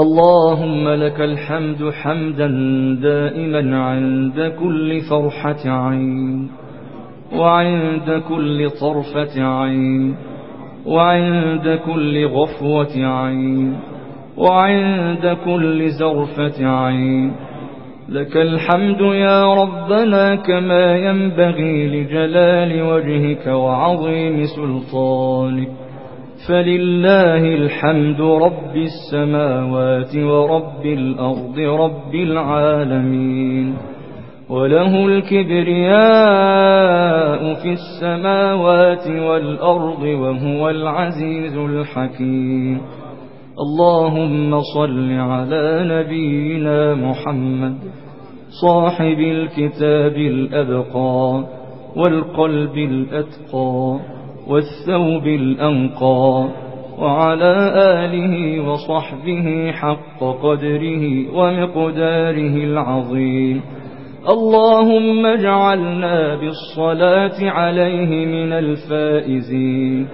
اللهم لك الحمد حمدا دائما عند كل فرحة عين وعند كل طرفة عين وعند كل غفوة عين وعند كل زرفة عين. لك الحمد يا ربنا كما ينبغي لجلال وجهك وعظيم سلطانك. فلله الحمد رب السماوات ورب الأرض رب العالمين وله الكبرياء في السماوات والأرض وهو العزيز الحكيم اللهم صل على نبينا محمد صاحب الكتاب الأبقى والقلب الأتقى والثوب الأنقى وعلى آله وصحبه حق قدره ومقداره العظيم. اللهم اجعلنا بالصلاة عليه من الفائزين.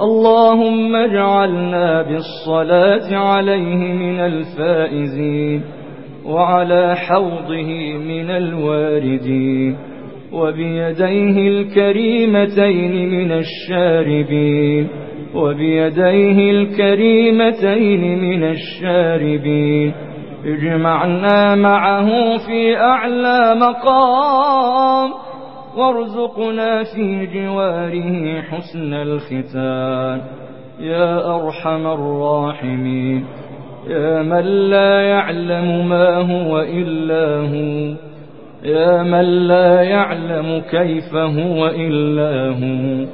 اللهم اجعلنا بالصلاة عليه من الفائزين. وعلى حوضه من الواردين. وبيديه الكريمتين من الشاربين وبيديه الكريمتين من الشاربين. اجمعنا معه في أعلى مقام وارزقنا في جواره حسن الختان. يا أرحم الراحمين يا من لا يعلم ما هو إلا هو. يا من لا يعلم كيف هو إلا هو.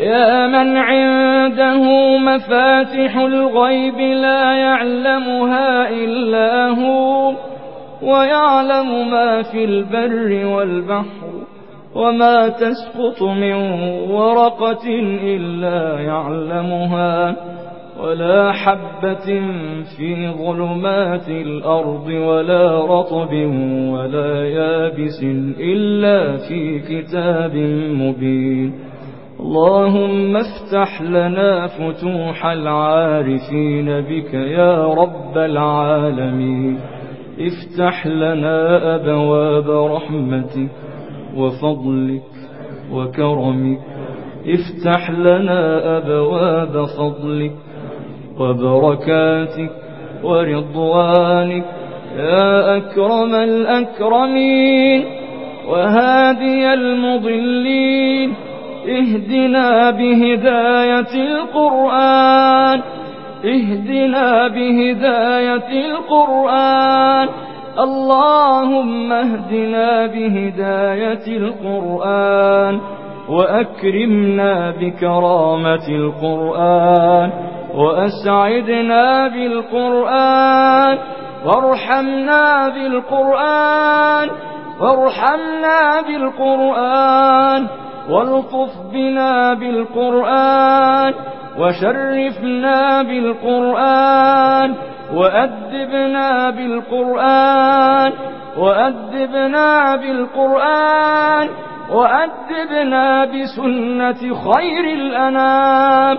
يا من عنده مفاتح الغيب لا يعلمها إلا هو. ويعلم ما في البر والبحر وما تسقط من ورقة إلا يعلمها. ولا حبة في ظلمات الأرض ولا رطب ولا يابس إلا في كتاب مبين. اللهم افتح لنا فتوح العارفين بك يا رب العالمين. افتح لنا أبواب رحمتك وفضلك وكرمك. افتح لنا أبواب فضلك وبركاتك ورضوانك يا أكرم الأكرمين وهادي المضلين اهدنا بهداية القرآن اهدنا بهداية القرآن اللهم اهدنا بهداية القرآن وأكرمنا بكرامة القرآن وأسعدنا بالقرآن وارحمنا بالقرآن وارحمنا بالقرآن والطف بنا بالقرآن وشرفنا بالقرآن وأدبنا بالقرآن وأدبنا بالقرآن وأدبنا بسنة خير الأنام.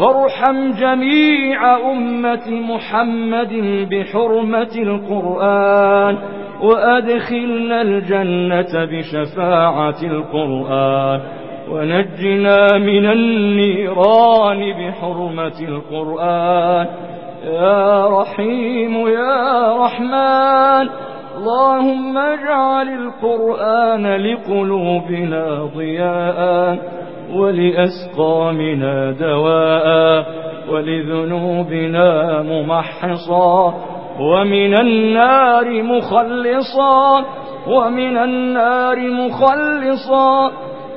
وارحم جميع أمة محمد بحرمة القرآن وأدخلنا الجنة بشفاعة القرآن ونجنا من النيران بحرمة القرآن. يا رحيم يا رحمن اللهم اجعل القرآن لقلوبنا ضياء. ولأسقامنا دواء ولذنوبنا ممحصا ومن النار مخلصا ومن النار مخلصا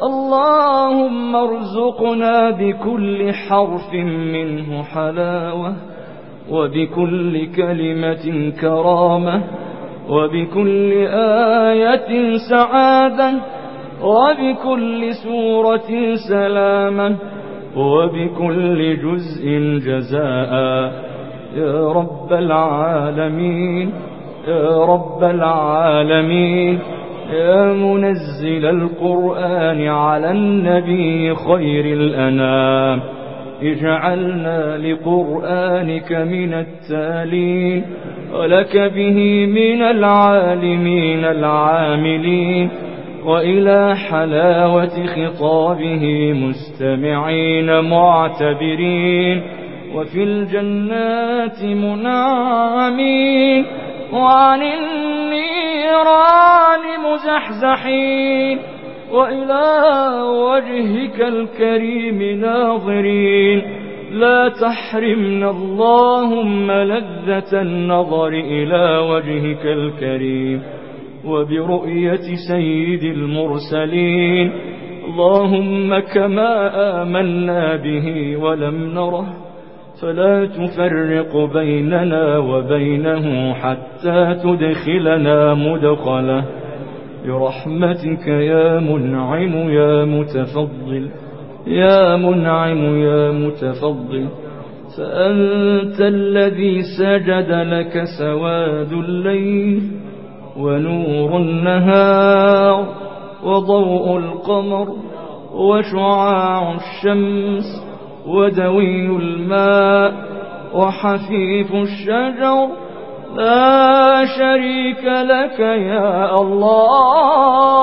اللهم ارزقنا بكل حرف منه حلاوة وبكل كلمة كرامة وبكل آية سعادة وبكل سورة سلامة وبكل جزء جزاء. يا رب العالمين يا رب العالمين يا منزل القرآن على النبي خير الأنام. اجعلنا لقرآنك من التالين ولك به من العالمين العاملين. وإلى حلاوة خطابه مستمعين معتبرين وفي الجنات منعمين وعن النيران مزحزحين وإلى وجهك الكريم ناظرين لا تحرمنا اللهم لذة النظر إلى وجهك الكريم وبرؤية سيد المرسلين. اللهم كما آمنا به ولم نره فلا تفرق بيننا وبينه حتى تدخلنا مدخله. برحمتك يا منعم يا متفضل يا منعم يا متفضل. فأنت الذي سجد لك سواد الليل ونور النهار وضوء القمر وشعاع الشمس ودوي الماء وحفيف الشجر. لا شريك لك يا الله.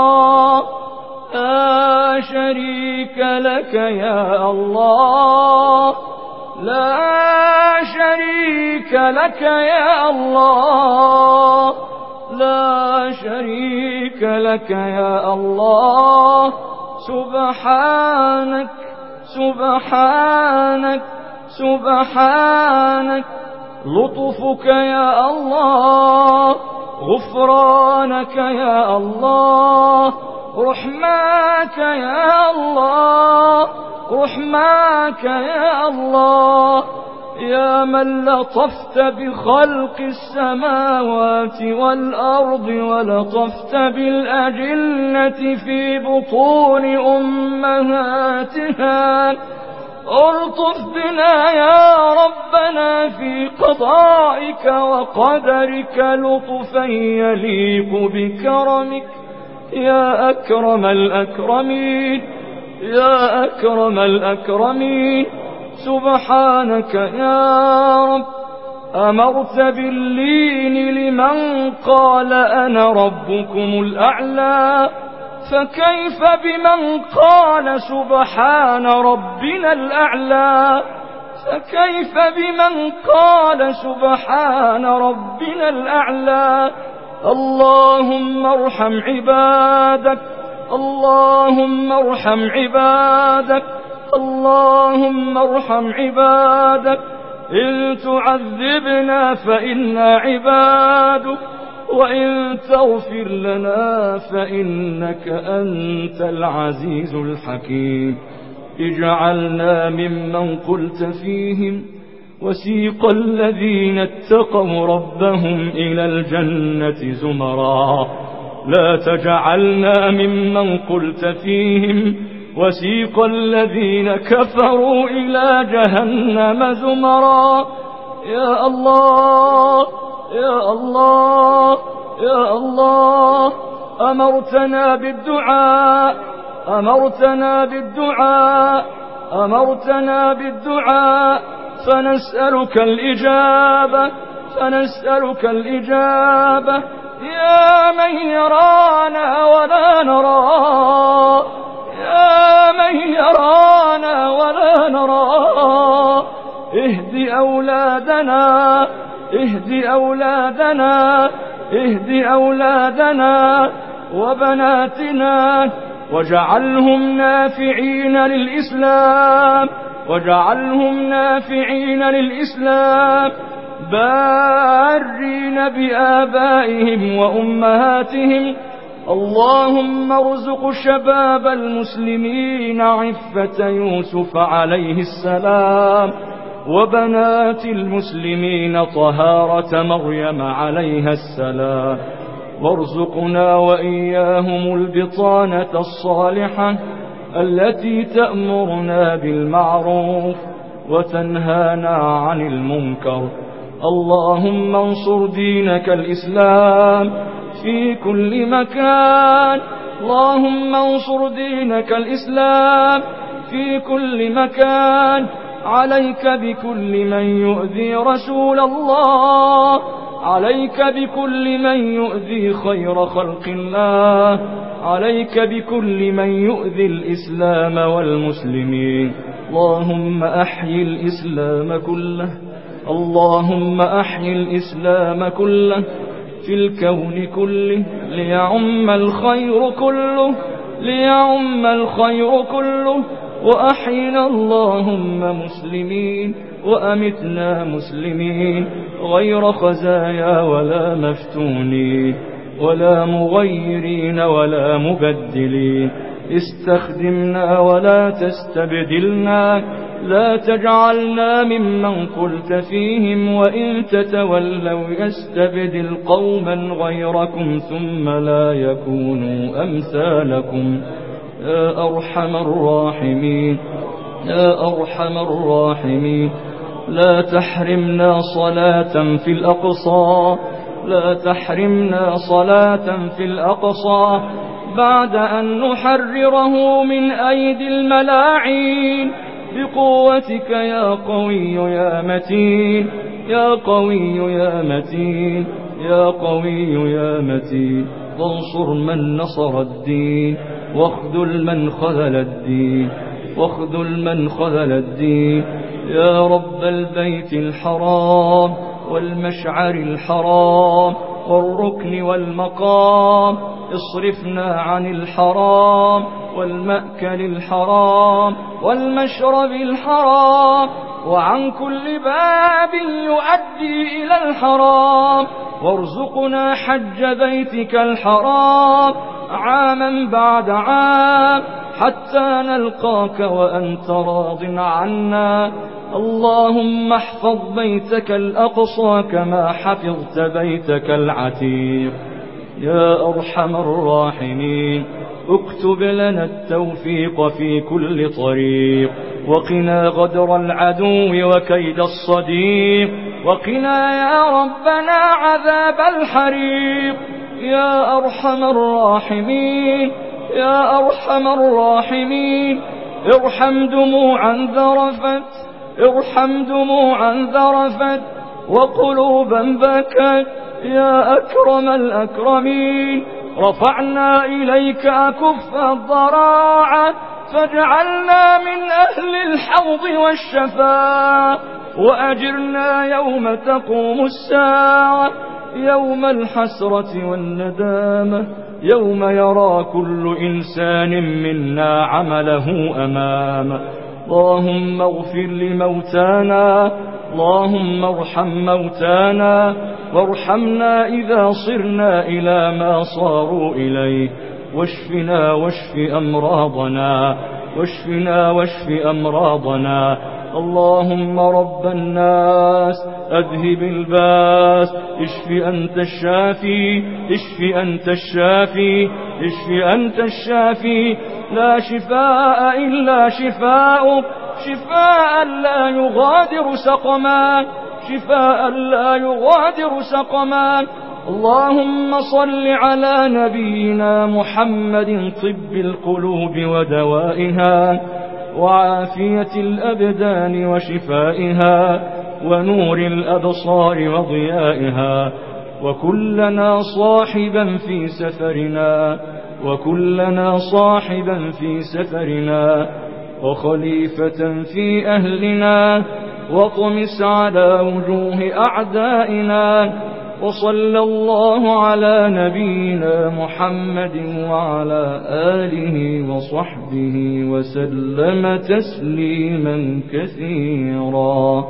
لا شريك لك يا الله. لا شريك لك يا الله. لا شريك لك يا الله. سبحانك سبحانك سبحانك. لطفك يا الله غفرانك يا الله رحماك يا الله رحماك يا الله. يا من لطفت بخلق السماوات والأرض ولطفت بالأجنة في بطون أمهاتها. ألطف بنا يا ربنا في قضائك وقدرك لطفا يليق بكرمك. يا أكرم الأكرمين يا أكرم الأكرمين. سبحانك يا رب أمرت باللين لمن قال أنا ربكم الأعلى فكيف بمن قال سبحان ربنا الأعلى؟ فكيف بمن قال سبحان ربنا الأعلى؟ اللهم ارحم عبادك اللهم ارحم عبادك. اللهم ارحم عبادك إن تعذبنا فإنا عبادك وإن تغفر لنا فإنك أنت العزيز الحكيم. اجعلنا ممن قلت فيهم وسيق الذين اتقوا ربهم إلى الجنة زمرا. لا تجعلنا ممن قلت فيهم وسيق الذين كفروا إلى جهنم زمرا. يا الله يا الله يا الله أمرتنا بالدعاء أمرتنا بالدعاء أمرتنا بالدعاء. فنسألك الإجابة فنسألك الإجابة. يا من يرانا ولا نرى. من يرانا ولا نرى. اهد أولادنا اهد أولادنا اهد أولادنا وبناتنا واجعلهم نافعين للإسلام واجعلهم نافعين للإسلام. بارين بآبائهم وأمهاتهم اللهم ارزق شباب المسلمين عفة يوسف عليه السلام وبنات المسلمين طهارة مريم عليها السلام وارزقنا وإياهم البطانة الصالحة التي تأمرنا بالمعروف وتنهانا عن المنكر. اللهم انصر دينك الإسلام في كل مكان. اللهم انصر دينك الإسلام في كل مكان. عليك بكل من يؤذي رسول الله. عليك بكل من يؤذي خير خلق الله. عليك بكل من يؤذي الإسلام والمسلمين. اللهم أحيي الإسلام كله. اللهم أحيي الإسلام كله. في الكون كله ليعم الخير كله ليعم الخير كله. وأحينا اللهم مسلمين وأمتنا مسلمين غير خزايا ولا مفتونين ولا مغيرين ولا مبدلين. استخدمنا ولا تستبدلنا. لا تجعلنا ممن قلت فيهم وإن تتولوا يستبدل قوما غيركم ثم لا يكونوا أمثالكم. يا أرحم الراحمين. يا أرحم الراحمين. لا تحرمنا صلاة في الأقصى. لا تحرمنا صلاة في الأقصى. بعد أن نحرره من أيدي الملاعين. بقوتك يا قوي يا متين يا قوي يا متين يا قوي يا متين. وانصر من نصر الدين واخذل من خذل الدين واخذل من خذل الدين. يا رب البيت الحرام والمشعر الحرام والركن والمقام اصرفنا عن الحرام والمأكل الحرام والمشرب الحرام وعن كل باب يؤدي إلى الحرام وارزقنا حج بيتك الحرام عاما بعد عام حتى نلقاك وأنت راض عنا. اللهم احفظ بيتك الأقصى كما حفظت بيتك العتيق. يا أرحم الراحمين. اكتب لنا التوفيق في كل طريق. وقنا غدر العدو وكيد الصديق. وقنا يا ربنا عذاب الحريق. يا أرحم الراحمين. يا أرحم الراحمين. ارحم دموعا ذرفت. ارحم دموعا ذرفت. وقلوبا بكت. يا أكرم الأكرمين رفعنا إليك أكف الضراعة فاجعلنا من أهل الحوض والشفاء وأجرنا يوم تقوم الساعة يوم الحسرة والندامة يوم يرى كل إنسان منا عمله أمامه. اللهم اغفر لموتانا اللهم ارحم موتانا وارحمنا إذا صرنا إلى ما صاروا إليه. واشفنا واشف أمراضنا واشفنا واشف أمراضنا. اللهم رب الناس أذهب الباس. اشف أنت الشافي اشف أنت الشافي اشف أنت الشافي. لا شفاء إلا شفاؤك. شفاء لا يغادر سقما. شفاء لا يغادر سقما. اللهم صل على نبينا محمد طب القلوب ودوائها وعافية الأبدان وشفائها ونور الأبصار وضيائها وكلنا صاحبا في سفرنا وكلنا صاحبا في سفرنا. وخليفة في أهلنا وطمس على وجوه أعدائنا وصلى الله على نبينا محمد وعلى آله وصحبه وسلم تسليما كثيرا.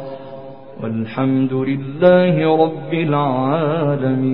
والحمد لله رب العالمين.